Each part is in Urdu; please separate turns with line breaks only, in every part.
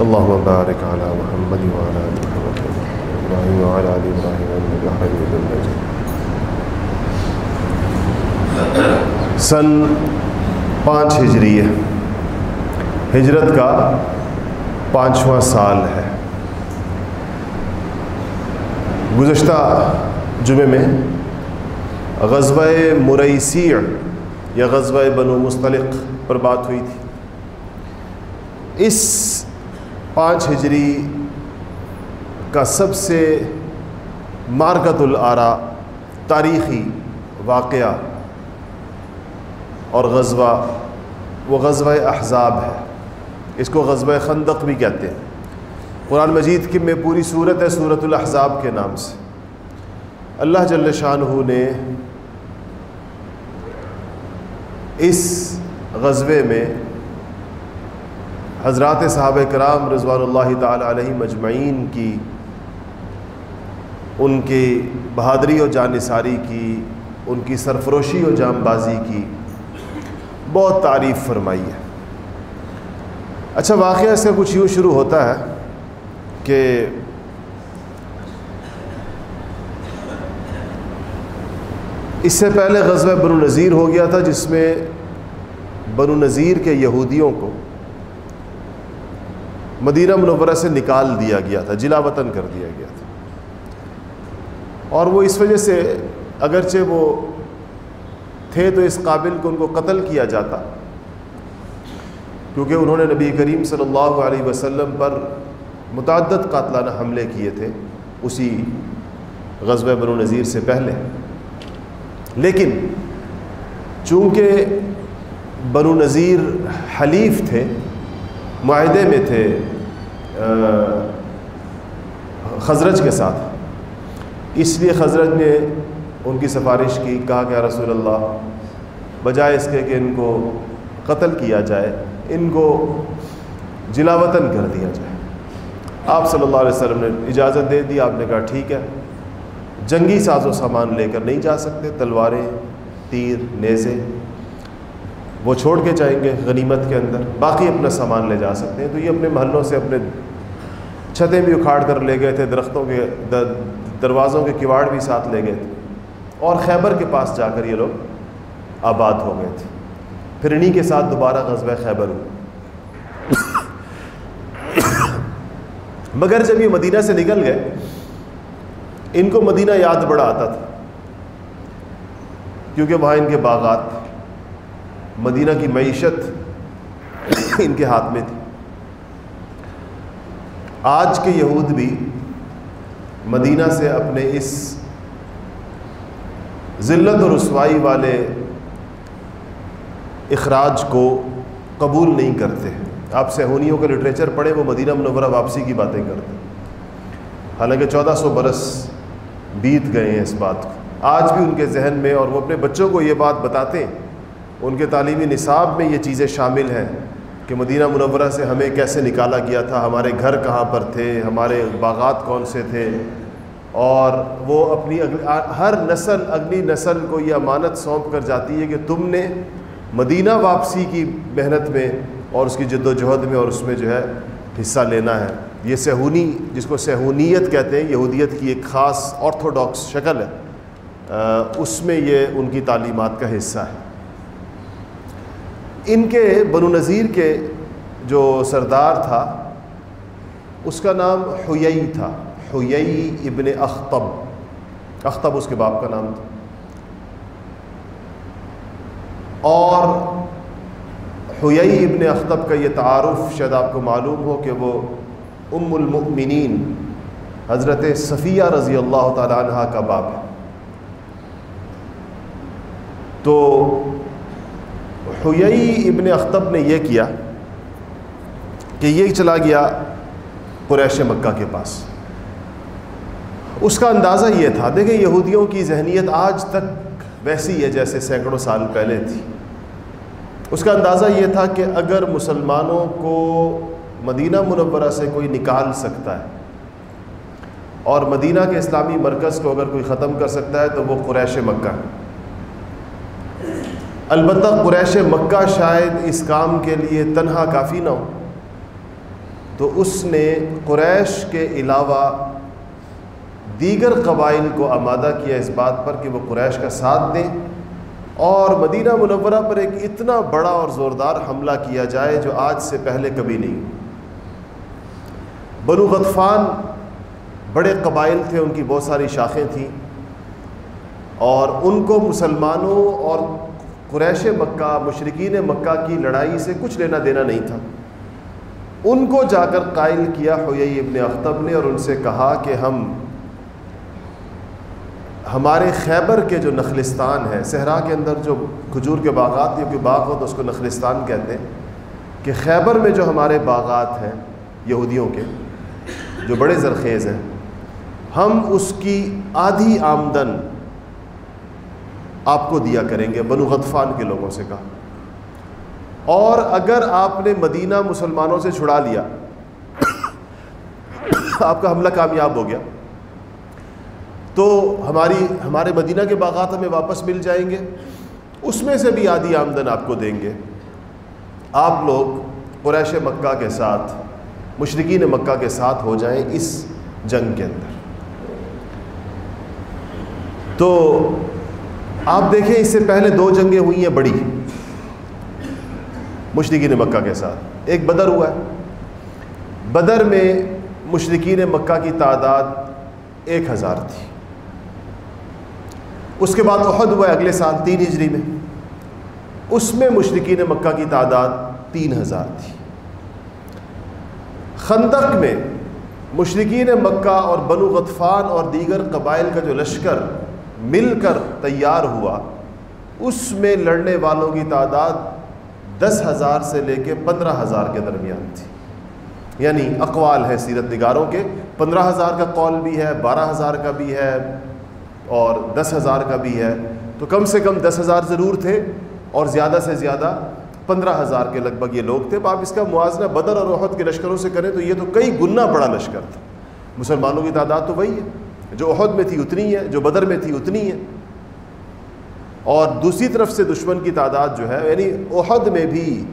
اللهم بارك على محمد وعلى ال محمد ابراهيم وعلى ال ابراهيم انك حميد مجيد. سن پانچ ہجری ہے۔ ہجرت کا پانچواں سال ہے۔ گزشتہ جمعے میں غزوہ مریسیع یا غزوہ بنو مستلق پر بات ہوئی تھی۔ اس پانچ ہجری کا سب سے مارکت العرا تاریخی واقعہ اور غزوہ، وہ غزوہ احزاب ہے۔ اس کو غزوہ خندق بھی کہتے ہیں۔ قرآن مجید کی میں پوری صورت ہے صورت الاحزاب کے نام سے۔ اللہ جل شاہ نے اس غزوے میں حضرات صحابہ کرام رضوان اللہ تعالی علیہ مجمعین کی، ان کی بہادری و جانثاری کی، ان کی سرفروشی و جام بازی کی بہت تعریف فرمائی ہے۔ اچھا واقعہ اس کا کچھ یوں شروع ہوتا ہے کہ اس سے پہلے غزوہ بنو نذیر ہو گیا تھا، جس میں بنو نذیر کے یہودیوں کو مدینہ منورہ سے نکال دیا گیا تھا، جلا وطن کر دیا گیا تھا۔ اور وہ اس وجہ سے اگرچہ وہ تھے تو اس قابل کو ان کو قتل کیا جاتا، کیونکہ انہوں نے نبی کریم صلی اللہ علیہ وسلم پر متعدد قاتلانہ حملے کیے تھے اسی غزوہ بنو نذیر سے پہلے۔ لیکن چونکہ بنو نذیر حلیف تھے، معاہدے میں تھے خزرج کے ساتھ۔ اس لیے خزرج نے ان کی سفارش کی، کہا کہ رسول اللہ، بجائے اس کے کہ ان کو قتل کیا جائے، ان کو جلاوطن کر دیا جائے۔ آپ صلی اللہ علیہ وسلم نے اجازت دے دی، آپ نے کہا ٹھیک ہے۔ جنگی ساز و سامان لے کر نہیں جا سکتے، تلواریں، تیر، نیزے، وہ چھوڑ کے جائیں گے غنیمت کے اندر، باقی اپنا سامان لے جا سکتے ہیں۔ تو یہ اپنے محلوں سے، اپنے چھتیں بھی اکھاڑ کر لے گئے تھے، درختوں کے دروازوں کے کواڑ بھی ساتھ لے گئے تھے۔ اور خیبر کے پاس جا کر یہ لوگ آباد ہو گئے تھے۔ پھر انہیں کے ساتھ دوبارہ غزوہ خیبر ہوا۔ مگر جب یہ مدینہ سے نکل گئے، ان کو مدینہ یاد بڑا آتا تھا۔ کیونکہ وہاں ان کے باغات، مدینہ کی معیشت ان کے ہاتھ میں تھی۔ آج کے یہود بھی مدینہ سے اپنے اس ذلت و رسوائی والے اخراج کو قبول نہیں کرتے آپ سہونیوں کا لٹریچر پڑھیں، وہ مدینہ منورہ واپسی کی باتیں کرتے حالانکہ چودہ سو برس بیت گئے ہیں اس بات کو۔ آج بھی ان کے ذہن میں اور وہ اپنے بچوں کو یہ بات بتاتے ہیں، ان کے تعلیمی نصاب میں یہ چیزیں شامل ہیں۔ کہ مدینہ منورہ سے ہمیں کیسے نکالا گیا تھا، ہمارے گھر کہاں پر تھے، ہمارے باغات کون سے تھے۔ اور وہ اپنی ہر نسل، اگلی نسل کو یہ امانت سونپ کر جاتی ہے کہ تم نے مدینہ واپسی کی محنت میں اور اس کی جد و جہد میں اور اس میں جو ہے حصہ لینا ہے۔ یہ سہونی، جس کو سہونیت کہتے ہیں، یہودیت کی ایک خاص آرتھوڈاکس شکل ہے۔ اس میں یہ ان کی تعلیمات کا حصہ ہے۔ ان کے بنو نذیر کے جو سردار تھا، اس کا نام حیئی تھا حیئی ابن اختب اختب اس کے باپ کا نام تھا۔ اور حیئی ابن اختب کا یہ تعارف شاید آپ کو معلوم ہو کہ وہ ام المؤمنین، حضرت صفیہ رضی اللہ تعالیٰ عنہ کا باپ ہے۔ تو حیئی ابن اختب نے یہ کیا کہ یہ چلا گیا قریش مکہ کے پاس۔ اس کا اندازہ یہ تھا، دیکھیں یہودیوں کی ذہنیت آج تک ویسی ہے جیسے سینکڑوں سال پہلے تھی۔ اس کا اندازہ یہ تھا کہ اگر مسلمانوں کو مدینہ منورہ سے کوئی نکال سکتا ہے اور مدینہ کے اسلامی مرکز کو اگر کوئی ختم کر سکتا ہے تو وہ قریش مکہ۔ ہے البتہ قریش مکہ شاید اس کام کے لیے تنہا کافی نہ ہو۔ تو اس نے قریش کے علاوہ دیگر قبائل کو آمادہ کیا اس بات پر کہ وہ قریش کا ساتھ دیں اور مدینہ منورہ پر ایک اتنا بڑا اور زوردار حملہ کیا جائے جو آج سے پہلے کبھی نہیں۔ بنو غطفان بڑے قبائل تھے، ان کی بہت ساری شاخیں تھیں اور ان کو مسلمانوں اور قریش مکہ مشرقین مکہ کی لڑائی سے کچھ لینا دینا نہیں تھا۔ ان کو جا کر قائل کیا ہوئی ابن اختب نے اور ان سے کہا کہ ہم، ہمارے خیبر کے جو نخلستان ہے، صحرا کے اندر جو کھجور کے باغات یا کوئی باغ ہو تو اس کو نخلستان کہتے ہیں، کہ خیبر میں جو ہمارے باغات ہیں یہودیوں کے، جو بڑے زرخیز ہیں، ہم اس کی آدھی آمدن آپ کو دیا کریں گے، بنو غطفان کے لوگوں سے کہا۔ اور اگر آپ نے مدینہ مسلمانوں سے چھڑا لیا، آپ کا حملہ کامیاب ہو گیا، تو ہماری، ہمارے مدینہ کے باغات ہمیں واپس مل جائیں گے، اس میں سے بھی آدھی آمدن آپ کو دیں گے۔ آپ لوگ قریش مکہ کے ساتھ، مشرقین مکہ کے ساتھ ہو جائیں اس جنگ کے اندر۔ تو آپ دیکھیں اس سے پہلے دو جنگیں ہوئی ہیں بڑی۔ مشرقین مکہ کے ساتھ۔ ایک بدر ہوا ہے۔ بدر میں مشرقین مکہ کی تعداد ایک ہزار تھی۔ اس کے بعد عہد ہوا ہے اگلے سال تین ہجری میں۔ اس میں مشرقین مکہ کی تعداد تین ہزار تھی۔ خندق میں مشرقین مکہ اور بنو غطفان اور دیگر قبائل کا جو لشکر مل کر تیار ہوا، اس میں لڑنے والوں کی تعداد دس ہزار سے لے کے پندرہ ہزار کے درمیان تھی۔ یعنی اقوال ہے سیرت نگاروں کے، پندرہ ہزار کا قول بھی ہے، بارہ ہزار کا بھی ہے اور دس ہزار کا بھی ہے۔ تو کم سے کم دس ہزار ضرور تھے اور زیادہ سے زیادہ پندرہ ہزار کے لگ بھگ یہ لوگ تھے۔ آپ اس کا موازنہ بدر اور عہد کے لشکروں سے کریں تو یہ تو کئی گنا بڑا لشکر تھا۔ مسلمانوں کی تعداد تو وہی ہے۔ جو عہد میں تھی اتنی ہے، جو بدر میں تھی اتنی ہے۔ اور دوسری طرف سے دشمن کی تعداد جو ہے یعنی عہد میں بھی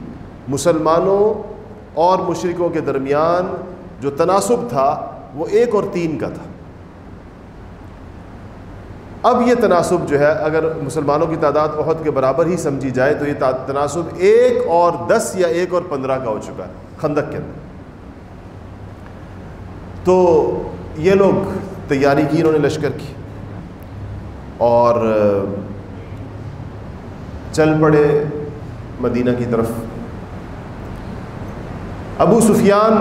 مسلمانوں اور مشرقوں کے درمیان جو تناسب تھا، وہ ایک اور تین کا تھا۔ اب یہ تناسب جو ہے، اگر مسلمانوں کی تعداد عہد کے برابر ہی سمجھی جائے، تو یہ تناسب ایک اور دس یا ایک اور پندرہ کا ہو چکا ہے، خندق کے اندر۔ تو یہ لوگ تیاری کی انہوں نے لشکر کی۔ اور چل پڑے مدینہ کی طرف۔ ابو سفیان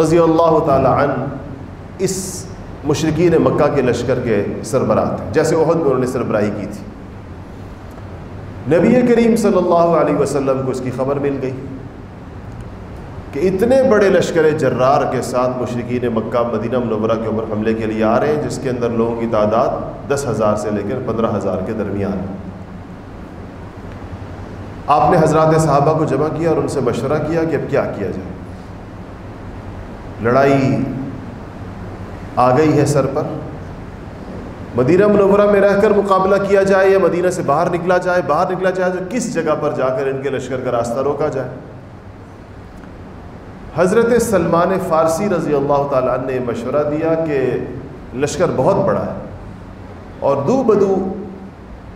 رضی اللہ تعالی عنہ اس مشرقین مکہ کے لشکر کے سربراہ تھے۔ جیسے عہد میں انہوں نے سربراہی کی تھی۔ نبی کریم صلی اللہ علیہ وسلم کو اس کی خبر مل گئی۔ کہ اتنے بڑے لشکر جرار کے ساتھ مشرقین مکہ مدینہ منورہ کے اوپر حملے کے لیے آ رہے ہیں، جس کے اندر لوگوں کی تعداد دس ہزار سے لے کر پندرہ ہزار کے درمیان آپ نے حضرات صحابہ کو جمع کیا اور ان سے مشورہ کیا کہ اب کیا کیا جائے۔ لڑائی آ گئی ہے سر پر۔ مدینہ منورہ میں رہ کر مقابلہ کیا جائے یا مدینہ سے باہر نکلا جائے، باہر نکلا جائے تو کس جگہ پر جا کر ان کے لشکر کا راستہ روکا جائے؟ حضرت سلمان فارسی رضی اللہ تعالیٰ نے مشورہ دیا کہ لشکر بہت بڑا ہے اور دو بدو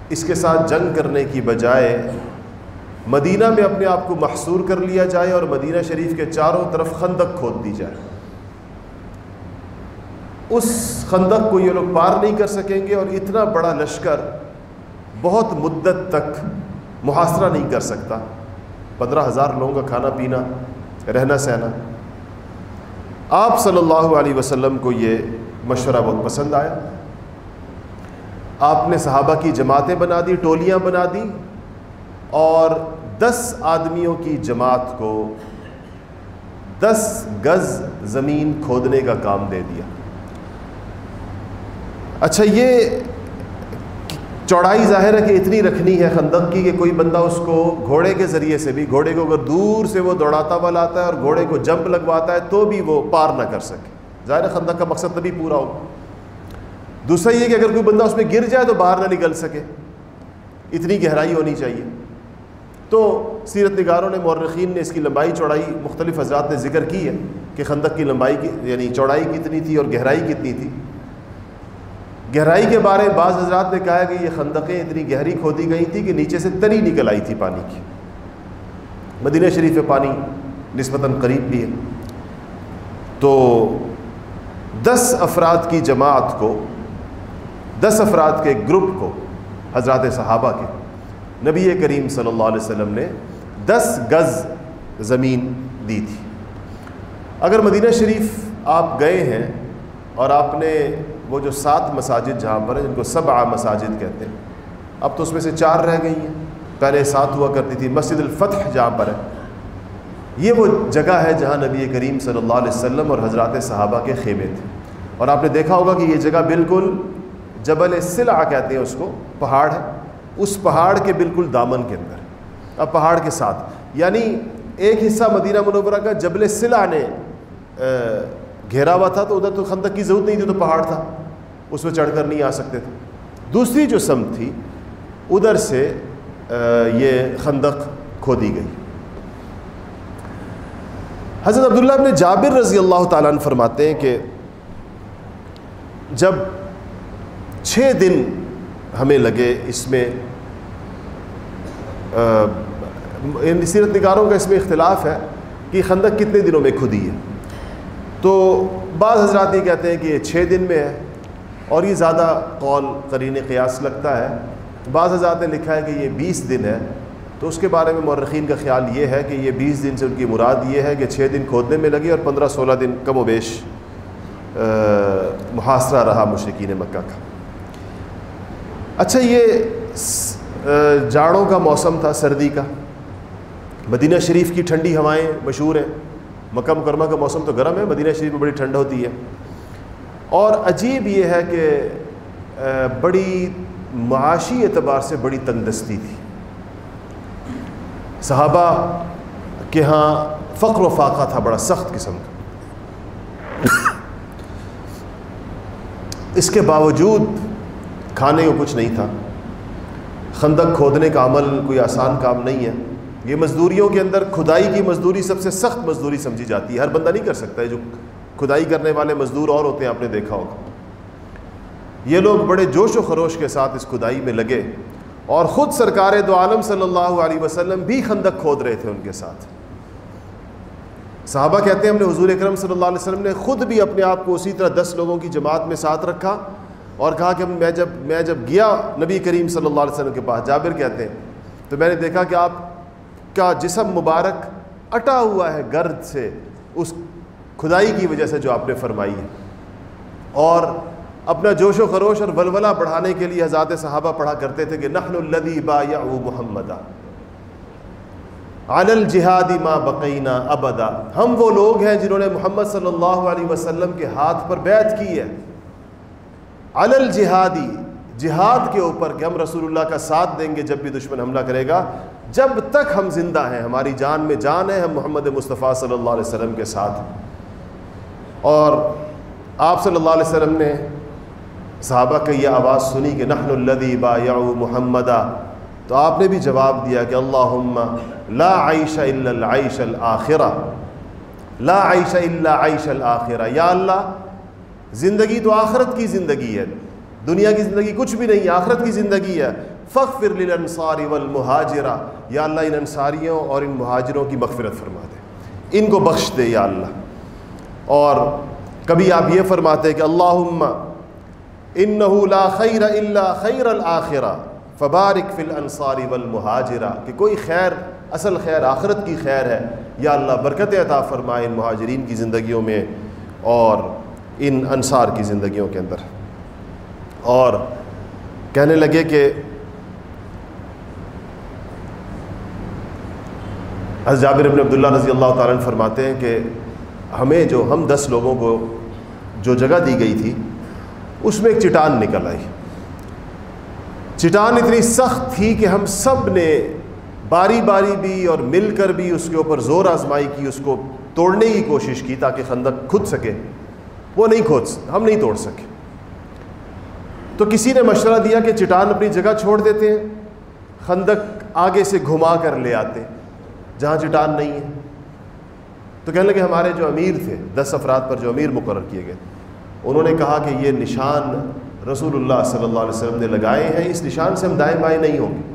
اس کے ساتھ جنگ کرنے کی بجائے مدینہ میں اپنے آپ کو محصور کر لیا جائے اور مدینہ شریف کے چاروں طرف خندق کھود دی جائے۔ اس خندق کو یہ لوگ پار نہیں کر سکیں گے اور اتنا بڑا لشکر بہت مدت تک محاصرہ نہیں کر سکتا۔ پندرہ ہزار لوگوں کا کھانا پینا رہنا سہنا۔ آپ صلی اللہ علیہ وسلم کو یہ مشورہ بہت پسند آیا۔ آپ نے صحابہ کی جماعتیں بنا دی، ٹولیاں بنا دی اور دس آدمیوں کی جماعت کو دس گز زمین کھودنے کا کام دے دیا۔ اچھا یہ چوڑائی ظاہر ہے کہ اتنی رکھنی ہے خندق کی کہ کوئی بندہ اس کو گھوڑے کے ذریعے سے بھی، گھوڑے کو اگر دور سے وہ دوڑاتا ہوا لاتا ہے اور گھوڑے کو جمپ لگواتا ہے تو بھی وہ پار نہ کر سکے۔ ظاہر خندق کا مقصد تبھی پورا ہو۔ دوسرا یہ کہ اگر کوئی بندہ اس میں گر جائے تو باہر نہ نکل سکے۔ اتنی گہرائی ہونی چاہیے۔ تو سیرت نگاروں نے، مورخین نے اس کی لمبائی چوڑائی مختلف حضرات نے ذکر کی ہے کہ خندق کی لمبائی کی یعنی چوڑائی کتنی تھی اور گہرائی کتنی تھی۔ گہرائی کے بارے میں بعض حضرات نے کہا کہ یہ خندقیں اتنی گہری کھودی گئی تھی کہ نیچے سے تری نکل آئی تھی پانی کی۔ مدینہ شریف پانی نسبتاً قریب بھی ہے۔ تو دس افراد کی جماعت کو، دس افراد کے گروپ کو، حضرات صحابہ کے، نبی کریم صلی اللہ علیہ وسلم نے دس گز زمین دی تھی۔ اگر مدینہ شریف آپ گئے ہیں اور آپ نے وہ جو سات مساجد جہاں پر ہیں، جن کو سب مساجد کہتے ہیں۔ اب تو اس میں سے چار رہ گئی ہیں۔ پہلے سات ہوا کرتی تھی، مسجد الفتح جہاں پر ہے۔ یہ وہ جگہ ہے جہاں نبی کریم صلی اللہ علیہ وسلم اور حضرات صحابہ کے خیمے تھے۔ اور آپ نے دیکھا ہوگا کہ یہ جگہ بالکل جبل سلع کہتے ہیں اس کو، پہاڑ ہے۔ اس پہاڑ کے بالکل دامن کے اندر۔ اب پہاڑ کے ساتھ یعنی ایک حصہ مدینہ منورہ کا جبل سلع نے گھیرا ہوا تھا تو ادھر تو خندق کی ضرورت نہیں تھی، تو پہاڑ تھا۔ اس میں چڑھ کر نہیں آ سکتے تھے۔ دوسری جو سمت تھی، ادھر سے یہ خندق کھودی گئی۔ حضرت عبداللہ ابن جابر رضی اللہ تعالیٰ عنہ فرماتے ہیں کہ جب چھ دن ہمیں لگے اس میں یعنی سیرت نگاروں کا اس میں اختلاف ہے کہ خندق کتنے دنوں میں کھدی ہے۔ تو بعض حضرات یہ کہتے ہیں کہ یہ چھ دن میں ہے اور یہ زیادہ قول قرین قیاس لگتا ہے۔ بعض حضرات نے لکھا ہے کہ یہ بیس دن ہے۔ تو اس کے بارے میں مورخین کا خیال یہ ہے کہ یہ بیس دن سے ان کی مراد یہ ہے کہ چھ دن کھودنے میں لگی اور پندرہ سولہ دن کم و بیش محاصرہ رہا مشرقین مکہ کا۔ اچھا یہ جاڑوں کا موسم تھا، سردی کا۔ مدینہ شریف کی ٹھنڈی ہوائیں مشہور ہیں۔ مکہ مکرمہ کا موسم تو گرم ہے، مدینہ شریف میں بڑی ٹھنڈ ہوتی ہے۔ اور عجیب یہ ہے کہ بڑی معاشی اعتبار سے بڑی تندرستی تھی۔ صحابہ کے ہاں فقر و فاقہ تھا، بڑا سخت قسم کا۔ اس کے باوجود کھانے کو کچھ نہیں تھا۔ خندق کھودنے کا عمل کوئی آسان کام نہیں ہے۔ یہ مزدوریوں کے اندر کھدائی کی مزدوری سب سے سخت مزدوری سمجھی جاتی ہے۔ ہر بندہ نہیں کر سکتا ہے جو کھدائی کرنے والے مزدور اور ہوتے ہیں، آپ نے دیکھا ہوگا۔ یہ لوگ بڑے جوش و خروش کے ساتھ اس کھدائی میں لگے اور خود سرکار دو عالم صلی اللہ علیہ وسلم بھی خندق کھود رہے تھے ان کے ساتھ۔ صحابہ کہتے ہیں، ہم نے حضور اکرم صلی اللہ علیہ وسلم نے خود بھی اپنے آپ کو اسی طرح دس لوگوں کی جماعت میں ساتھ رکھا اور کہا کہ میں جب میں جب گیا نبی کریم صلی اللہ علیہ وسلم کے پاس، جابر کہتے ہیں، تو میں نے دیکھا کہ آپ کا جسم مبارک اٹا ہوا ہے گرد سے، اس کھدائی کی وجہ سے جو آپ نے فرمائی ہے۔ اور اپنا جوش و خروش اور ولولہ بڑھانے کے لیے حضرات صحابہ پڑھا کرتے تھے کہ نحن الذی با محمد عن الجہادی ما بقینا ابدا۔ ہم وہ لوگ ہیں جنہوں نے محمد صلی اللہ علیہ وسلم کے ہاتھ پر بیعت کی ہے۔ عن الجہادی، جہاد کے اوپر کہ ہم رسول اللہ کا ساتھ دیں گے جب بھی دشمن حملہ کرے گا جب تک ہم زندہ ہیں، ہماری جان میں جان ہے، ہم محمد مصطفیٰ صلی اللہ علیہ وسلم کے ساتھ اور آپ صلی اللہ علیہ وسلم نے صحابہ کی یہ آواز سنی کہ نحن الذی با محمدہ۔ تو آپ نے بھی جواب دیا کہ اللہم لا عیش الا العیش الاخرہ۔ لا عیش الا عیش الاخرہ۔ یا اللہ، زندگی تو آخرت کی زندگی ہے۔ دنیا کی زندگی کچھ بھی نہیں ہے آخرت کی زندگی ہے۔ فخر للانصار والمہاجرہ یا اللہ ان انصاریوں اور ان مہاجروں کی مغفرت فرما دے. ان کو بخش دے یا اللہ. اور کبھی آپ یہ فرماتے کہ اللہم انہو لا خیر الا خیر الاخرہ. فبارک فی الانصار والمہاجرہ. کہ کوئی خیر، اصل خیر آخرت کی خیر ہے. یا اللہ برکت عطا فرمائے ان مہاجرین کی زندگیوں میں اور ان انصار کی زندگیوں کے اندر. اور کہنے لگے کہ حضرت جابر ابن عبداللہ رضی اللہ تعالیٰ فرماتے ہیں کہ ہمیں جو ہم دس لوگوں کو جو جگہ دی گئی تھی، اس میں ایک چٹان نکل آئی۔ چٹان اتنی سخت تھی کہ ہم سب نے باری باری بھی اور مل کر بھی اس کے اوپر زور آزمائی کی، اس کو توڑنے کی کوشش کی تاکہ خندق کھد سکے۔ وہ نہیں کھود، ہم نہیں توڑ سکے۔ تو کسی نے مشورہ دیا کہ چٹان اپنی جگہ چھوڑ دیتے ہیں، خندق آگے سے گھما کر لے آتے جہاں چٹان نہیں ہے۔ تو کہنے لگے ہمارے جو امیر تھے، دس افراد پر جو امیر مقرر کیے گئے، انہوں نے کہا کہ یہ نشان رسول اللہ صلی اللہ علیہ وسلم نے لگائے ہیں، اس نشان سے ہم دائیں بائیں نہیں ہوں گے۔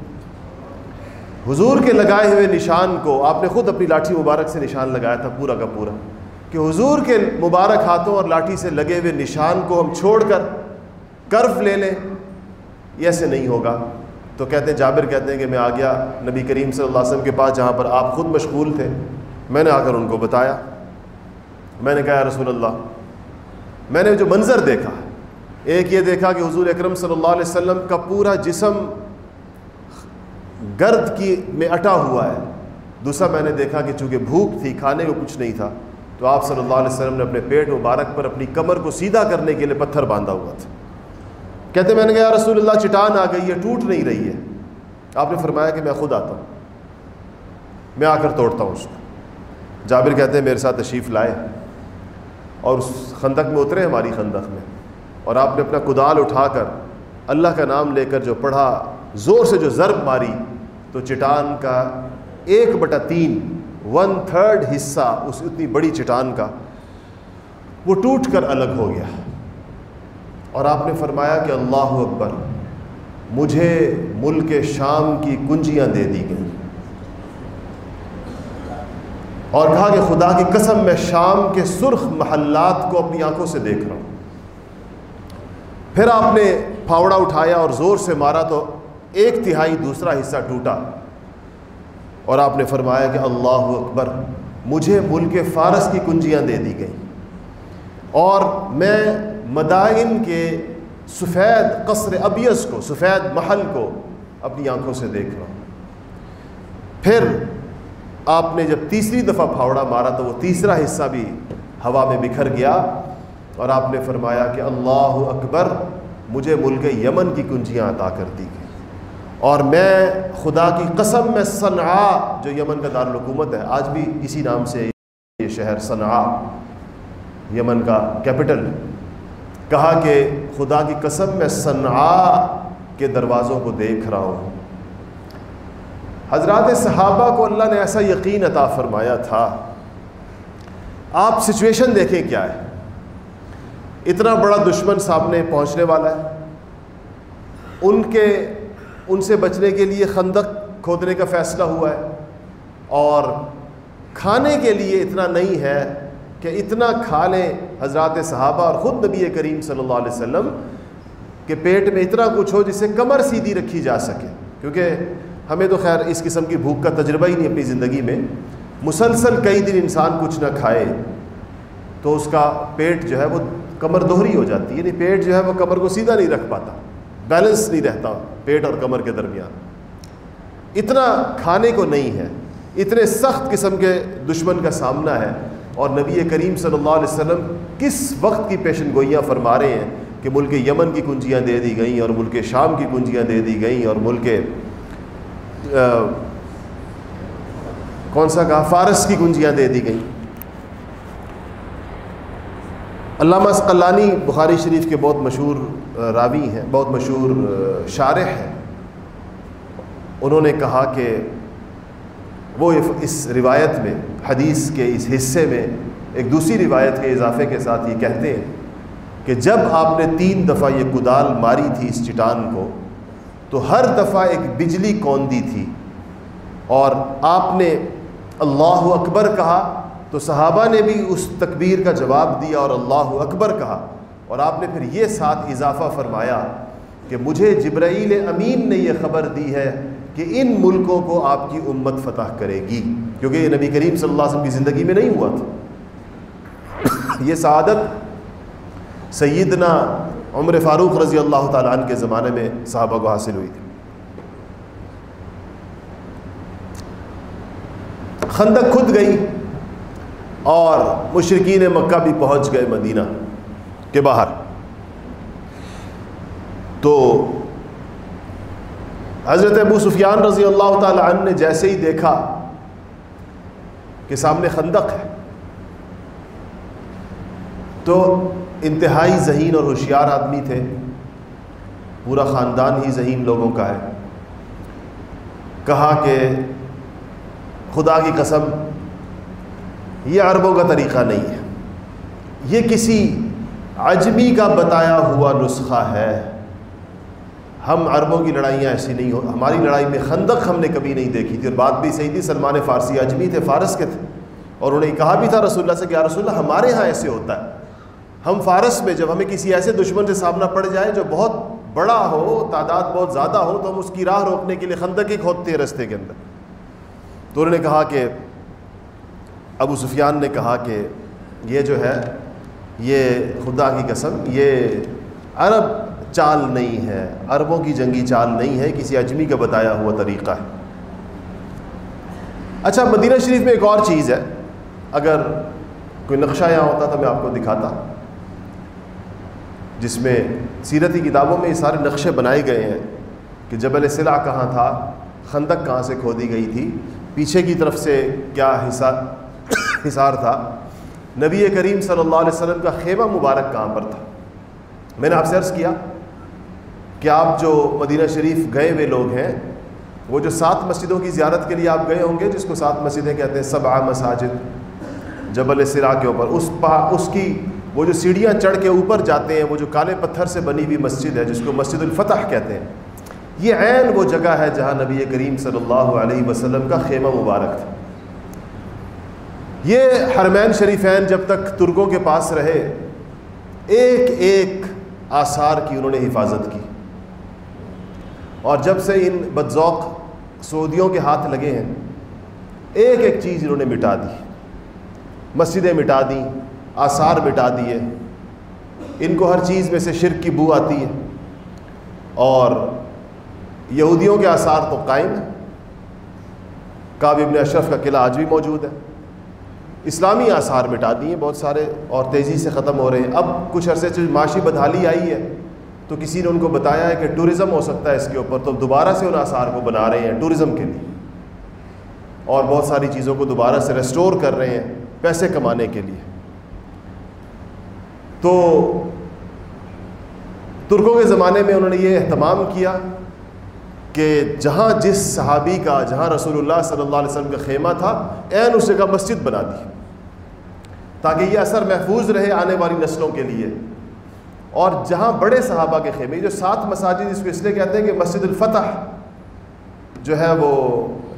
حضور کے لگائے ہوئے نشان کو آپ نے خود اپنی لاٹھی مبارک سے نشان لگایا تھا، پورا کا پورا۔ کہ حضور کے مبارک ہاتھوں اور لاٹھی سے لگے ہوئے نشان کو ہم چھوڑ کر کرف لے لیں ایسے نہیں ہوگا۔ تو کہتے ہیں جابر کہتے ہیں کہ میں آ گیا نبی کریم صلی اللہ علیہ وسلم کے پاس جہاں پر آپ خود مشغول تھے۔ میں نے آ کر ان کو بتایا۔ میں نے کہا رسول اللہ، میں نے جو منظر دیکھا، ایک یہ دیکھا کہ حضور اکرم صلی اللہ علیہ وسلم کا پورا جسم گرد کی میں اٹا ہوا ہے۔ دوسرا میں نے دیکھا کہ چونکہ بھوک تھی، کھانے کو کچھ نہیں تھا، تو آپ صلی اللہ علیہ وسلم نے اپنے پیٹ مبارک پر اپنی کمر کو سیدھا کرنے کے لیے پتھر باندھا ہوا تھا۔ کہتے میں نے کہا رسول اللہ، چٹان آ گئی ہے، ٹوٹ نہیں رہی ہے. آپ نے فرمایا کہ میں خود آتا ہوں، میں آ کر توڑتا ہوں اس کو۔ جابر کہتے ہیں، میرے ساتھ تشریف لائے اور اس خندق میں اترے ہماری خندق میں اور آپ نے اپنا کدال اٹھا کر اللہ کا نام لے کر جو پڑھا، زور سے جو ضرب ماری، تو چٹان کا ایک بٹا تین ون تھرڈ حصہ اس اتنی بڑی چٹان کا وہ ٹوٹ کر الگ ہو گیا۔ اور آپ نے فرمایا کہ اللہ اکبر، مجھے ملک شام کی کنجیاں دے دی گئیں۔ اور کہا کہ خدا کی قسم، میں شام کے سرخ محلات کو اپنی آنکھوں سے دیکھ رہا ہوں۔ پھر آپ نے پھاوڑا اٹھایا اور زور سے مارا تو ایک تہائی دوسرا حصہ ٹوٹا۔ اور آپ نے فرمایا کہ اللہ اکبر، مجھے ملک فارس کی کنجیاں دے دی گئیں۔ اور میں مدائن کے سفید قصر ابیس کو، سفید محل کو اپنی آنکھوں سے دیکھ رہا ہوں۔ پھر آپ نے جب تیسری دفعہ پھاوڑا مارا تو وہ تیسرا حصہ بھی ہوا میں بکھر گیا اور آپ نے فرمایا کہ اللہ اکبر، مجھے ملک یمن کی کنجیاں عطا کر دی گئی۔ اور میں خدا کی قسم، میں صنعا جو یمن کا دارالحکومت ہے، آج بھی اسی نام سے یہ شہر صنعا یمن کا کیپٹل ہے کہا کہ خدا کی قسم میں صنعا کے دروازوں کو دیکھ رہا ہوں۔ حضرات صحابہ کو اللہ نے ایسا یقین عطا فرمایا تھا۔ آپ سچویشن دیکھیں کیا ہے۔ اتنا بڑا دشمن سامنے پہنچنے والا ہے۔ ان کے، ان سے بچنے کے لیے خندق کھودنے کا فیصلہ ہوا ہے۔ اور کھانے کے لیے اتنا نہیں ہے۔ کہ اتنا کھا لیں حضرات صحابہ اور خود نبی کریم صلی اللہ علیہ وسلم کہ پیٹ میں اتنا کچھ ہو جسے کمر سیدھی رکھی جا سکے۔ کیونکہ ہمیں تو خیر اس قسم کی بھوک کا تجربہ ہی نہیں اپنی زندگی میں۔ مسلسل کئی دن انسان کچھ نہ کھائے تو اس کا پیٹ جو ہے وہ کمر دوہری ہو جاتی ہے یعنی پیٹ جو ہے وہ کمر کو سیدھا نہیں رکھ پاتا بیلنس نہیں رہتا پیٹ اور کمر کے درمیان۔ اتنا کھانے کو نہیں ہے، اتنے سخت قسم کے دشمن کا سامنا ہے۔ اور نبی کریم صلی اللہ علیہ وسلم کس وقت کی پیشن گوئیاں فرما رہے ہیں کہ ملک یمن کی کنجیاں دے دی گئیں اور ملک شام کی کنجیاں دے دی گئیں اور ملک کون سا کہا؟ فارس کی کنجیاں دے دی گئیں۔ علامہ اسقلانی بخاری شریف کے بہت مشہور راوی ہیں، بہت مشہور شارح ہیں۔ انہوں نے کہا کہ وہ اس روایت میں، حدیث کے اس حصے میں ایک دوسری روایت کے اضافے کے ساتھ یہ کہتے ہیں کہ جب آپ نے تین دفعہ یہ کدال ماری تھی اس چٹان کو، تو ہر دفعہ ایک بجلی کوندی تھی اور آپ نے اللہ اکبر کہا، تو صحابہ نے بھی اس تکبیر کا جواب دیا اور اللہ اکبر کہا۔ اور آپ نے پھر یہ ساتھ اضافہ فرمایا کہ مجھے جبرائیل امین نے یہ خبر دی ہے کہ ان ملکوں کو آپ کی امت فتح کرے گی، کیونکہ یہ نبی کریم صلی اللہ علیہ وسلم کی زندگی میں نہیں ہوا تھا۔ یہ سعادت سیدنا عمر فاروق رضی اللہ تعالیٰ عنہ کے زمانے میں صحابہ کو حاصل ہوئی تھی۔ خندق خود گئی اور مشرقین مکہ بھی پہنچ گئے مدینہ کے باہر۔ تو حضرت ابو سفیان رضی اللہ تعالی عنہ نے جیسے ہی دیکھا کہ سامنے خندق ہے، تو انتہائی ذہین اور ہوشیار آدمی تھے۔ پورا خاندان ہی ذہین لوگوں کا ہے۔ کہا کہ خدا کی قسم، یہ عربوں کا طریقہ نہیں ہے۔ یہ کسی عجمی کا بتایا ہوا نسخہ ہے۔ ہم عربوں کی لڑائیاں ایسی نہیں ہو ہماری لڑائی میں خندق ہم نے کبھی نہیں دیکھی تھی اور بات بھی صحیح تھی، سلمان فارسی اجمی تھے، فارس کے تھے۔ اور انہیں کہا بھی تھا رسول اللہ سے کہ یا رسول اللہ، ہمارے ہاں ایسے ہوتا ہے۔ ہم فارس میں جب ہمیں کسی ایسے دشمن سے سامنا پڑ جائے جو بہت بڑا ہو، تعداد بہت زیادہ ہو، تو ہم اس کی راہ روکنے کے لیے خندق ہی کھودتے ہیں رستے کے اندر۔ تو انہوں نے کہا کہ ابو سفیان نے کہا کہ یہ جو ہے، یہ خدا کی قسم، یہ عرب چال نہیں ہے۔ عربوں کی جنگی چال نہیں ہے۔ کسی اجمی کا بتایا ہوا طریقہ ہے۔ اچھا مدینہ شریف میں ایک اور چیز ہے۔ اگر کوئی نقشہ یہاں ہوتا تو میں آپ کو دکھاتا۔ جس میں سیرتی کتابوں میں یہ سارے نقشے بنائے گئے ہیں کہ جبل صلاح کہاں تھا، خندق کہاں سے کھودی گئی تھی، پیچھے کی طرف سے کیا حصار حصار تھا۔ نبی کریم صلی اللہ علیہ وسلم کا خیمہ مبارک کہاں پر تھا؟ میں نے آپ سے عرض کیا کہ آپ جو مدینہ شریف گئے ہوئے لوگ ہیں، وہ جو سات مسجدوں کی زیارت کے لیے آپ گئے ہوں گے، جس کو سات مسجدیں کہتے ہیں سب مساجد، جبل سرا کے اوپر، اس پا اس کی وہ جو سیڑھیاں چڑھ کے اوپر جاتے ہیں، وہ جو کالے پتھر سے بنی ہوئی مسجد ہے، جس کو مسجد الفتح کہتے ہیں، یہ عین وہ جگہ ہے جہاں نبی کریم صلی اللہ علیہ وسلم کا خیمہ مبارک تھا۔ یہ حرمین شریفین جب تک ترکوں کے پاس رہے، ایک ایک آثار کی انہوں نے حفاظت کی۔ اور جب سے ان بدذوق سعودیوں کے ہاتھ لگے ہیں، ایک ایک چیز انہوں نے مٹا دی۔ مسجدیں مٹا دیں آثار مٹا دیے۔ ان کو ہر چیز میں سے شرک کی بو آتی ہے۔ اور یہودیوں کے آثار تو قائم ہیں۔ کعب ابن اشرف کا قلعہ آج بھی موجود ہے۔ اسلامی آثار مٹا دیے بہت سارے اور تیزی سے ختم ہو رہے ہیں۔ اب کچھ عرصے سے معاشی بدحالی آئی ہے۔ تو کسی نے ان کو بتایا ہے کہ ٹورزم ہو سکتا ہے اس کے اوپر، تو دوبارہ سے ان آثار کو بنا رہے ہیں ٹورزم کے لیے۔ اور بہت ساری چیزوں کو دوبارہ سے ریسٹور کر رہے ہیں پیسے کمانے کے لیے۔ تو ترکوں کے زمانے میں انہوں نے یہ اہتمام کیا کہ جہاں جس صحابی کا، جہاں رسول اللہ صلی اللہ علیہ وسلم کا خیمہ تھا، عین اس جگہ مسجد بنا دی۔ تاکہ یہ اثر محفوظ رہے آنے والی نسلوں کے لیے۔ اور جہاں بڑے صحابہ کے خیمے جو سات مساجد اس کو اس لیے کہتے ہیں کہ مسجد الفتح جو ہے وہ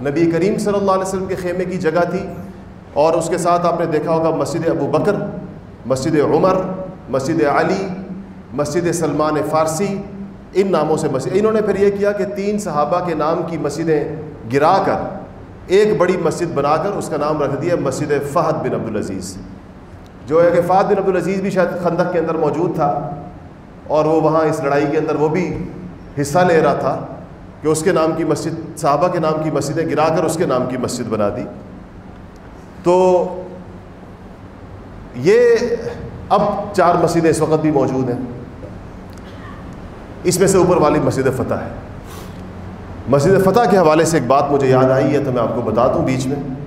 نبی کریم صلی اللہ علیہ وسلم کے خیمے کی جگہ تھی، اور اس کے ساتھ آپ نے دیکھا ہوگا مسجد ابو بکر، مسجد عمر، مسجد علی، مسجد سلمان فارسی، ان ناموں سے مسجد۔ انہوں نے پھر یہ کیا کہ تین صحابہ کے نام کی مسجدیں گرا کر، ایک بڑی مسجد بنا کر، اس کا نام رکھ دیا مسجد فہد بن عبدالعزیز۔ جو ہے کہ فہد بن عبدالعزیز بھی شاید خندق کے اندر موجود تھا اور وہ وہاں اس لڑائی کے اندر وہ بھی حصہ لے رہا تھا کہ اس کے نام کی مسجد، صحابہ کے نام کی مسجدیں گرا کر اس کے نام کی مسجد بنا دی۔ تو یہ اب چار مسجدیں اس وقت بھی موجود ہیں۔ اس میں سے اوپر والی مسجد فتح ہے۔ مسجد فتح کے حوالے سے ایک بات مجھے یاد آئی ہے تو میں آپ کو بتا دوں بیچ میں۔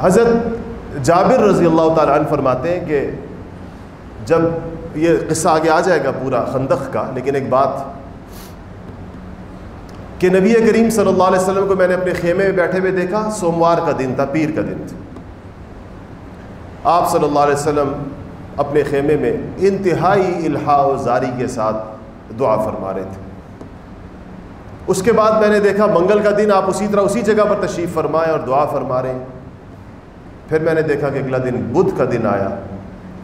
حضرت جابر رضی اللہ تعالیٰ عنہ فرماتے ہیں کہ جب یہ قصہ آگے آ جائے گا پورا خندق کا، لیکن ایک بات کہ نبی کریم صلی اللہ علیہ وسلم کو میں نے اپنے خیمے میں بیٹھے ہوئے دیکھا، سوموار کا دن تھا، پیر کا دن تھا۔ آپ صلی اللہ علیہ وسلم اپنے خیمے میں انتہائی الحاء و زاری کے ساتھ دعا فرما رہے تھے۔ اس کے بعد میں نے دیکھا، منگل کا دن، آپ اسی طرح اسی جگہ پر تشریف فرمائے اور دعا فرما رہے ہیں۔ پھر میں نے دیکھا کہ اگلا دن بدھ کا دن آیا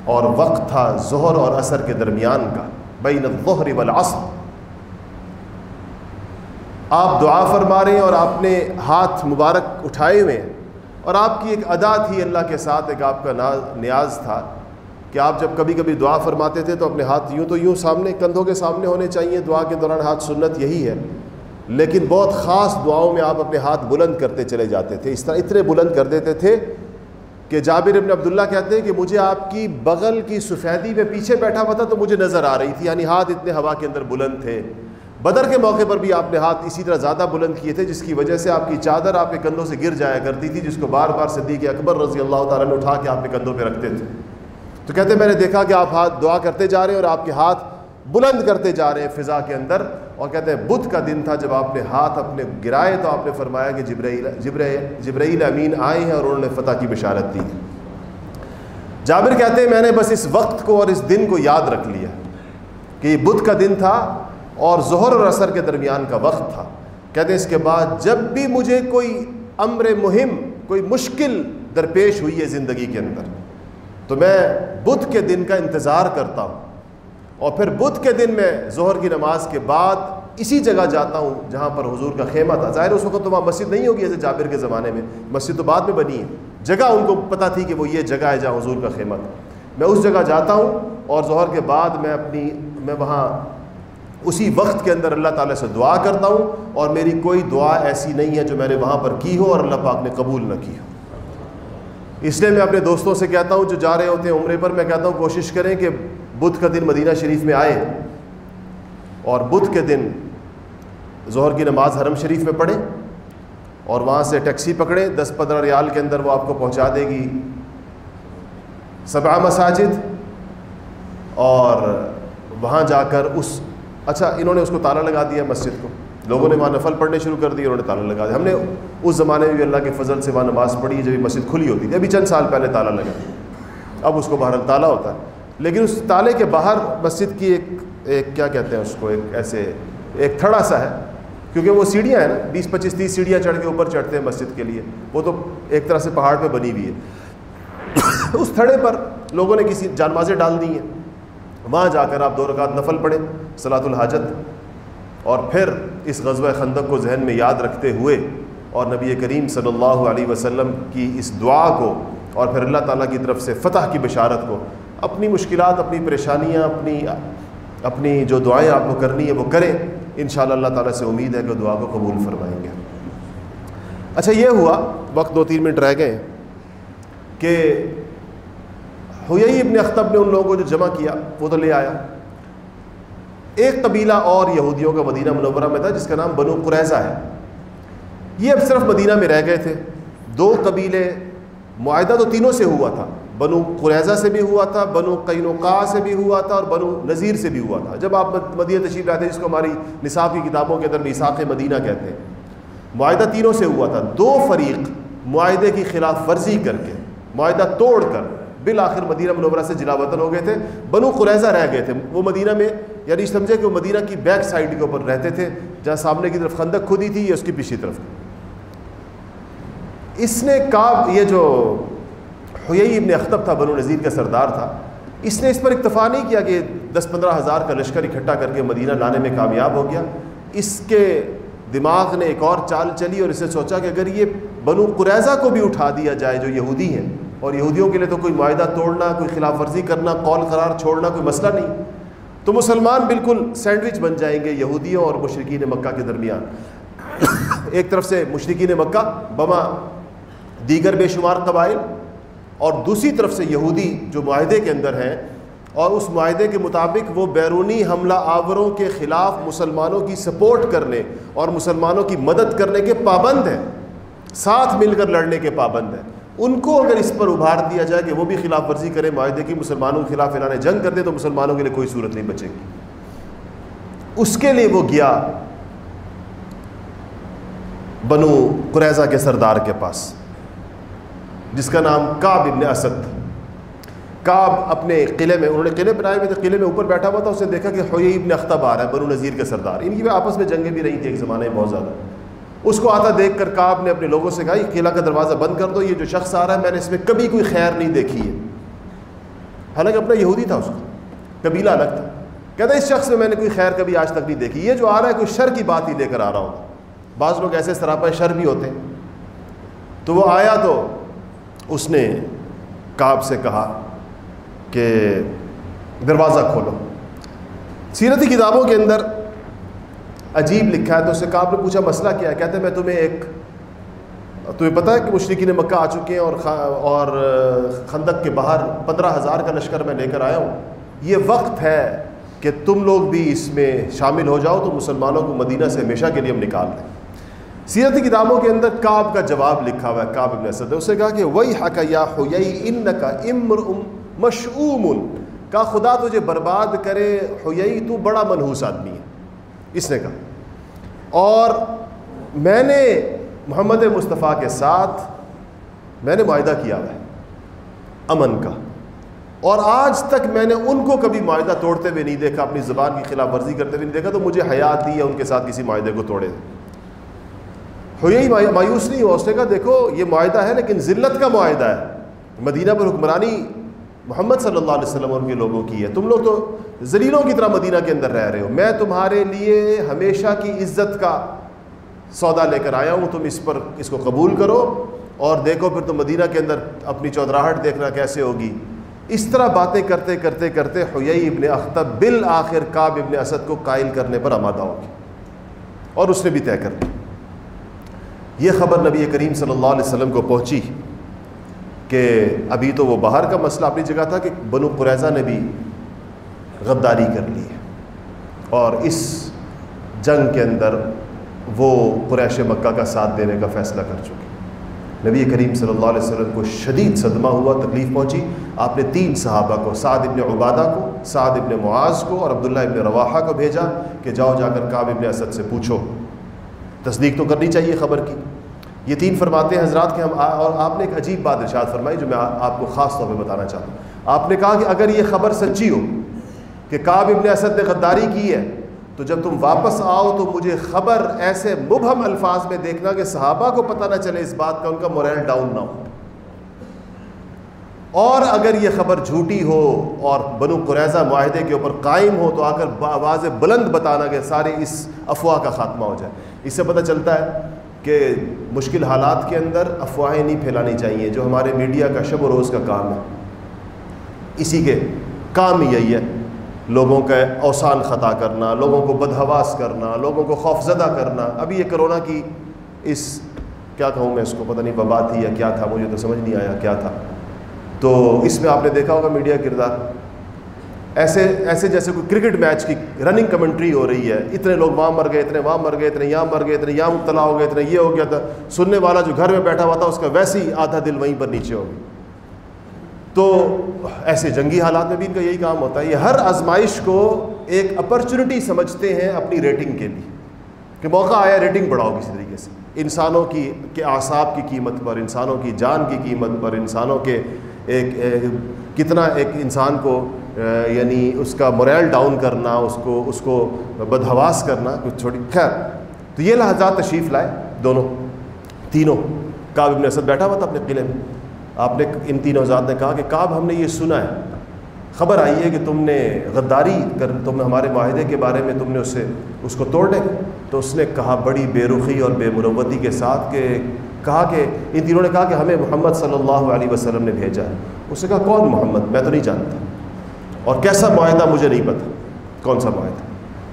اور وقت تھا ظہر اور عصر کے درمیان کا، بین الظہر والعصر۔ آپ دعا فرما رہے ہیں اور آپ نے ہاتھ مبارک اٹھائے ہوئے ہیں۔ اور آپ کی ایک ادا تھی اللہ کے ساتھ، ایک آپ کا نیاز تھا کہ آپ جب کبھی کبھی دعا فرماتے تھے تو اپنے ہاتھ یوں تو یوں سامنے، کندھوں کے سامنے ہونے چاہیے۔ دعا کے دوران ہاتھ سنت یہی ہے۔ لیکن بہت خاص دعاؤں میں آپ اپنے ہاتھ بلند کرتے چلے جاتے تھے۔ اس طرح اتنے بلند کر دیتے تھے کہ جابر ابن عبداللہ کہتے ہیں کہ مجھے آپ کی بغل کی سفیدی میں پیچھے بیٹھا ہوا تھا تو مجھے نظر آ رہی تھی یعنی ہاتھ اتنے ہوا کے اندر بلند تھے۔ بدر کے موقع پر بھی آپ نے ہاتھ اسی طرح زیادہ بلند کیے تھے، جس کی وجہ سے آپ کی چادر آپ کے کندھوں سے گر جایا کرتی تھی، جس کو بار بار صدیق اکبر رضی اللہ تعالیٰ نے اٹھا کے آپ کے کندھوں پہ رکھتے تھے۔ تو کہتے ہیں، میں نے دیکھا کہ آپ ہاتھ دعا کرتے جا رہے ہیں اور آپ کے ہاتھ بلند کرتے جا رہے ہیں فضا کے اندر۔ اور کہتے ہیں بدھ کا دن تھا جب آپ نے ہاتھ اپنے گرائے تو آپ نے فرمایا کہ جبرائیل جبرائیل جبرائیل امین آئے ہیں اور انہوں نے فتح کی بشارت دی۔ جابر کہتے ہیں میں نے بس اس وقت کو اور اس دن کو یاد رکھ لیا کہ یہ بدھ کا دن تھا اور ظہر اور اثر کے درمیان کا وقت تھا۔ کہتے ہیں اس کے بعد جب بھی مجھے کوئی امر مہم، کوئی مشکل درپیش ہوئی ہے زندگی کے اندر، تو میں بدھ کے دن کا انتظار کرتا ہوں۔ اور پھر بدھ کے دن میں ظہر کی نماز کے بعد اسی جگہ جاتا ہوں جہاں پر حضور کا خیمہ تھا۔ ظاہر اس وقت تو وہاں مسجد نہیں ہوگی ایسے جابر کے زمانے میں۔ مسجد تو بعد میں بنی ہے۔ جگہ ان کو پتہ تھی کہ وہ یہ جگہ ہے جہاں حضور کا خیمہ تھا۔ میں اس جگہ جاتا ہوں اور ظہر کے بعد میں اپنی، میں وہاں اسی وقت کے اندر اللہ تعالیٰ سے دعا کرتا ہوں اور میری کوئی دعا ایسی نہیں ہے جو میں نے وہاں پر کی ہو اور اللہ پاک نے قبول نہ کی ہو۔ اس لیے میں اپنے دوستوں سے کہتا ہوں جو جا رہے ہوتے ہیں عمرے پر، میں کہتا ہوں کوشش کریں کہ بدھ کا دن مدینہ شریف میں آئے اور بدھ کے دن ظہر کی نماز حرم شریف میں پڑھیں اور وہاں سے ٹیکسی پکڑیں دس پندرہ ریال کے اندر وہ آپ کو پہنچا دے گی۔ سبع مساجد اور وہاں جا کر اس اچھا انہوں نے اس کو تالا لگا دیا مسجد کو۔ لوگوں نے وہاں نفل پڑھنے شروع کر دی، انہوں نے تالا لگا دیا۔ ہم نے اس زمانے میں بھی اللہ کے فضل سے وہاں نماز پڑھی ہے، جب مسجد کھلی ہوتی تھی۔ ابھی چند سال پہلے تالا لگا۔ اب اس کو باہر تالا ہوتا ہے۔ لیکن اس تالے کے باہر مسجد کی ایک ایک کیا کہتے ہیں اس کو، ایک ایسے ایک تھڑا سا ہے، کیونکہ وہ سیڑھیاں ہیں نا، بیس پچیس تیس سیڑھیاں چڑھ کے اوپر چڑھتے ہیں مسجد کے لیے۔ وہ تو ایک طرح سے پہاڑ پہ بنی ہوئی ہے۔ اس تھڑے پر لوگوں نے کسی جانمازیں ڈال دی ہیں۔ وہاں جا کر آپ دو رکعت نفل پڑھیں صلاۃ الحاجت۔ اور پھر اس غزوہ خندق کو ذہن میں یاد رکھتے ہوئے اور نبی کریم صلی اللہ علیہ وسلم کی اس دعا کو اور پھر اللہ تعالیٰ کی طرف سے فتح کی بشارت کو اپنی مشکلات، اپنی پریشانیاں، اپنی اپنی جو دعائیں آپ کو کرنی ہے وہ کریں۔ ان شاء اللہ اللہ تعالیٰ سے امید ہے کہ دعا کو قبول فرمائیں گے۔ اچھا یہ ہوا، وقت دو تین منٹ رہ گئے، کہ ہوئی ابن اختب نے ان لوگوں کو جو جمع کیا، وہ تو لے آیا۔ ایک قبیلہ اور یہودیوں کا مدینہ منورہ میں تھا، جس کا نام بنو قریضہ ہے۔ یہ اب صرف مدینہ میں رہ گئے تھے۔ دو قبیلے، معاہدہ تو تینوں سے ہوا تھا۔ بنو قریضہ سے بھی ہوا تھا، بنو قینوقا سے بھی ہوا تھا اور بنو نذیر سے بھی ہوا تھا۔ جب آپ مدینہ تشریف لاتے ہیں جس کو ہماری نصاب کی کتابوں کے اندر نصاق مدینہ کہتے ہیں، معاہدہ تینوں سے ہوا تھا۔ دو فریق معاہدے کی خلاف ورزی کر کے، معاہدہ توڑ کر بالآخر مدینہ منورہ سے جلا وطن ہو گئے تھے۔ بنو قریضہ رہ گئے تھے۔ وہ مدینہ میں یعنی سمجھے کہ وہ مدینہ کی بیک سائڈ کے اوپر رہتے تھے، جہاں سامنے کی طرف خندق کھودی تھی یا اس کی پچھلی طرف۔ اس نے کاب یہ جو ہوئی ابن اختب تھا، بنو نذیر کا سردار تھا۔ اس نے اس پر اکتفا نہیں کیا کہ دس پندرہ ہزار کا لشکر اکٹھا کر کے مدینہ لانے میں کامیاب ہو گیا۔ اس کے دماغ نے ایک اور چال چلی اور اسے سوچا کہ اگر یہ بنو قریضہ کو بھی اٹھا دیا جائے جو یہودی ہیں، اور یہودیوں کے لیے تو کوئی معاہدہ توڑنا، کوئی خلاف ورزی کرنا، قول قرار چھوڑنا کوئی مسئلہ نہیں۔ تو مسلمان بالکل سینڈوچ بن جائیں گے یہودیوں اور مشرقین مکہ کے درمیان۔ ایک طرف سے مشرقین مکہ، بما دیگر بے شمار قبائل اور دوسری طرف سے یہودی جو معاہدے کے اندر ہیں، اور اس معاہدے کے مطابق وہ بیرونی حملہ آوروں کے خلاف مسلمانوں کی سپورٹ کرنے اور مسلمانوں کی مدد کرنے کے پابند ہیں، ساتھ مل کر لڑنے کے پابند ہیں۔ ان کو اگر اس پر ابھار دیا جائے کہ وہ بھی خلاف ورزی کرے معاہدے کی مسلمانوں کے خلاف اعلان جنگ کر دیں، تو مسلمانوں کے لیے کوئی صورت نہیں بچے گی۔ اس کے لیے وہ گیا بنو قریضہ کے سردار کے پاس۔ جس کا نام کاب ابن اسد. کاب اپنے قلعے میں، انہوں نے قلعے بنائے ہوئے تھے، قلعے میں اوپر بیٹھا ہوا تھا اس نے دیکھا کہ ہوئی ابن اختب آ رہا ہے، بنو نذیر کے سردار۔ ان کی بھی آپس میں جنگیں بھی رہی تھیں ایک زمانے میں بہت زیادہ۔ اس کو آتا دیکھ کر کاب نے اپنے لوگوں سے کہا، یہ قلعہ کا دروازہ بند کر دو، یہ جو شخص آ رہا ہے، میں نے اس میں کبھی کوئی خیر نہیں دیکھی ہے۔ حالانکہ اپنا یہودی تھا اس کا، قبیلہ الگ تھا۔ کہتا ہے، اس شخص میں میں نے کوئی خیر کبھی آج تک نہیں دیکھی۔ یہ جو آ رہا ہے، کوئی شر کی بات ہی لے کر آ رہا ہوتا۔ بعض لوگ ایسے سراپا شر بھی ہوتے۔ ہیں تو وہ آیا تو اس نے کاب سے کہا کہ دروازہ کھولو۔ سیرتی کتابوں کے اندر عجیب لکھا ہے تو اس سے کہا نے پوچھا، مسئلہ کیا ہے؟ کہتے ہیں، میں تمہیں ایک، تمہیں پتہ ہے کہ مشرقین مکہ آ چکے ہیں اور اور خندق کے باہر پندرہ ہزار کا لشکر میں لے کر آیا ہوں۔ یہ وقت ہے کہ تم لوگ بھی اس میں شامل ہو جاؤ، تو مسلمانوں کو مدینہ سے ہمیشہ کے لیے ہم نکال دیں۔ سیرتی کتابوں کے اندر کعب کا جواب لکھا ہوا ہے، کعب ابن اسد اس نے کہا کہ وہی حق یا ہوئی ان کا امر مشعوم۔ کا خدا تجھے برباد کرے ہوئی تو بڑا منحوس آدمی ہے۔ اس نے کہا۔ اور میں نے محمد مصطفیٰ کے ساتھ میں نے معاہدہ کیا ہے، امن کا۔ اور آج تک میں نے ان کو کبھی معاہدہ توڑتے ہوئے نہیں دیکھا، اپنی زبان کی خلاف ورزی کرتے ہوئے نہیں دیکھا، تو مجھے حیات دی ہے ان کے ساتھ کسی معاہدے کو توڑے۔ ہوئی مایوس نہیں ہوا اس نے کہا دیکھو، یہ معاہدہ ہے، لیکن ذلت کا معاہدہ ہے۔ مدینہ پر حکمرانی محمد صلی اللہ علیہ وسلم اور ان کے لوگوں کی ہے۔ تم لوگ تو زلیلوں کی طرح مدینہ کے اندر رہ رہے ہو۔ میں تمہارے لیے ہمیشہ کی عزت کا سودا لے کر آیا ہوں۔ تم اس پر اس کو قبول کرو اور دیکھو پھر تم مدینہ کے اندر اپنی چودراہٹ دیکھنا کیسے ہوگی۔ اس طرح باتیں کرتے کرتے کرتے حیئی ابن اختب بالآخر کعب ابن اسد کو قائل کرنے پر آمادہ ہوگی اور اس نے بھی طے کر دی یہ خبر نبی کریم صلی اللہ علیہ وسلم کو پہنچی کہ ابھی تو وہ باہر کا مسئلہ اپنی جگہ تھا کہ بنو قریضہ نے بھی غداری کر لی ہے۔ اور اس جنگ کے اندر وہ قریش مکہ کا ساتھ دینے کا فیصلہ کر چکے۔ نبی کریم صلی اللہ علیہ وسلم کو شدید صدمہ ہوا، تکلیف پہنچی۔ آپ نے تین صحابہ کو، سعد ابن عبادہ کو، سعد ابن معاذ کو اور عبداللہ ابن رواحہ کو بھیجا کہ جاؤ جا کر کعب ابن اسد سے پوچھو۔ تصدیق تو کرنی چاہیے خبر کی۔ یہ تین فرماتے ہیں، حضرات کہ ہم اور آپ نے ایک عجیب بات ارشاد فرمائی جو میں آپ کو خاص طور پہ بتانا چاہتا ہوں۔ آپ نے کہا کہ اگر یہ خبر سچی ہو کہ کعب ابن اسد نے غداری کی ہے، تو جب تم واپس آؤ تو مجھے خبر ایسے مبہم الفاظ میں دیکھنا کہ صحابہ کو پتہ نہ چلے اس بات کا، ان کا موریل ڈاؤن نہ ہو۔ اور اگر یہ خبر جھوٹی ہو اور بنو قریضہ معاہدے کے اوپر قائم ہو تو آ کر آواز بلند بتانا کہ سارے اس افواہ کا خاتمہ ہو جائے۔ اس سے پتہ چلتا ہے کہ مشکل حالات کے اندر افواہیں نہیں پھیلانی چاہیے، جو ہمارے میڈیا کا شب و روز کا کام ہے۔ اسی کے کام یہی ہے، لوگوں کا اوسان خطا کرنا، لوگوں کو بدہواس کرنا، لوگوں کو خوفزدہ کرنا۔ ابھی یہ کرونا کی اس، کیا کہوں میں اس کو، پتہ نہیں وبا تھی یا کیا تھا، مجھے تو سمجھ نہیں آیا کیا تھا۔ تو اس میں آپ نے دیکھا ہوگا میڈیا کردار۔ ایسے ایسے جیسے کوئی کرکٹ میچ کی رننگ کمنٹری ہو رہی ہے، اتنے لوگ وہاں مر گئے، اتنے وہاں مر گئے، اتنے یہاں مر گئے، اتنے یہاں مبتلا ہو گئے، اتنے یہ ہو گیا تھا۔ سننے والا جو گھر میں بیٹھا ہوا تھا، اس کا ویسے ہی آدھا دل وہیں پر نیچے ہو گیا۔ تو ایسے جنگی حالات میں بھی ان کا یہی کام ہوتا ہے۔ یہ ہر آزمائش کو ایک اپرچونٹی سمجھتے ہیں اپنی ریٹنگ کے لیے۔ کہ موقع آیا ریٹنگ بڑھاؤ کسی طریقے سے۔ انسانوں کی، کے اعصاب کی قیمت پر، انسانوں کی جان کی قیمت پر، انسانوں کے ایک، کتنا ایک انسان کو یعنی اس کا موریل ڈاؤن کرنا، اس کو اس کو بدہواس کرنا، کچھ چھوٹی خیر، تو یہ لحظات تشریف لائے دونوں، تینوں۔ کعب ابن اسد بیٹھا ہوا تھا اپنے قلعے میں۔ آپ نے ان تینوں ذات نے کہا کہ کعب، ہم نے یہ سنا ہے۔ خبر آئی ہے کہ تم نے غداری کر، تم نے ہمارے معاہدے کے بارے میں تم نے اسے، اس کو توڑنے۔ تو اس نے کہا بڑی بے رخی اور بے مروتی کے ساتھ کہ، کہا کہ، ان تینوں نے کہا کہ ہمیں محمد صلی اللہ علیہ وسلم نے بھیجا ہے۔ اس نے کہا، کون محمد؟ میں تو نہیں جانتا۔ اور کیسا معاہدہ مجھے نہیں پتہ کون سا معاہدہ؟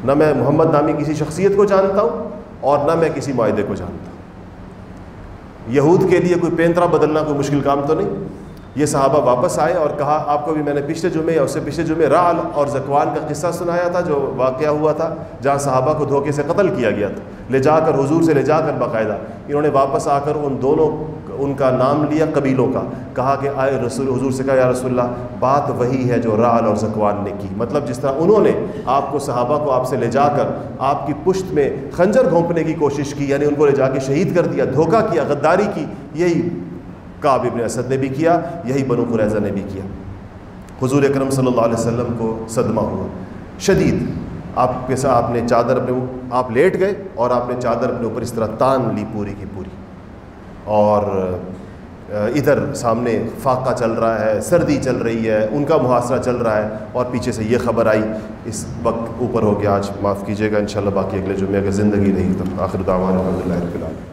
نہ میں محمد نامی کسی شخصیت کو جانتا ہوں اور نہ میں کسی معاہدے کو جانتا ہوں۔ یہود کے لیے کوئی پینترا بدلنا کوئی مشکل کام تو نہیں؟ یہ صحابہ واپس آئے اور کہا، آپ کو بھی میں نے پچھلے جمعے یا اس سے پچھلے جمعے رال اور زکوان کا قصہ سنایا تھا جو واقعہ ہوا تھا، جہاں صحابہ کو دھوکے سے قتل کیا گیا تھا۔ لے جا کر، حضور سے لے جا کر باقاعدہ۔ انہوں نے واپس آ کر ان دونوں ان کا نام لیا قبیلوں کا۔ کہا کہ آئے رسول، حضور سے کہا، یا رسول اللہ، بات وہی ہے جو رال اور زکوان نے کی۔ مطلب جس طرح انہوں نے آپ کو صحابہ کو آپ سے لے جا کر آپ کی پشت میں خنجر گھونپنے کی کوشش کی یعنی ان کو لے جا کے شہید کر دیا، دھوکہ کیا، غداری کی، یہی کعب ابن اسد نے بھی کیا، یہی بنو قریضہ نے بھی کیا۔ حضور اکرم صلی اللہ علیہ وسلم کو صدمہ ہوا۔ شدید، آپ کے ساتھ آپ نے چادر اپنے آپ لیٹ گئے اور آپ نے چادر اپنے اوپر اس طرح تان لی پوری کی پوری۔ اور ادھر سامنے فاقہ چل رہا ہے، سردی چل رہی ہے، ان کا محاصرہ چل رہا ہے اور پیچھے سے یہ خبر آئی۔ اس وقت اوپر ہو گیا آج معاف کیجیے گا، انشاءاللہ باقی اگلے جمعے اگر زندگی نہیں تو آخر دعوان الحمد للہ رب العالمین۔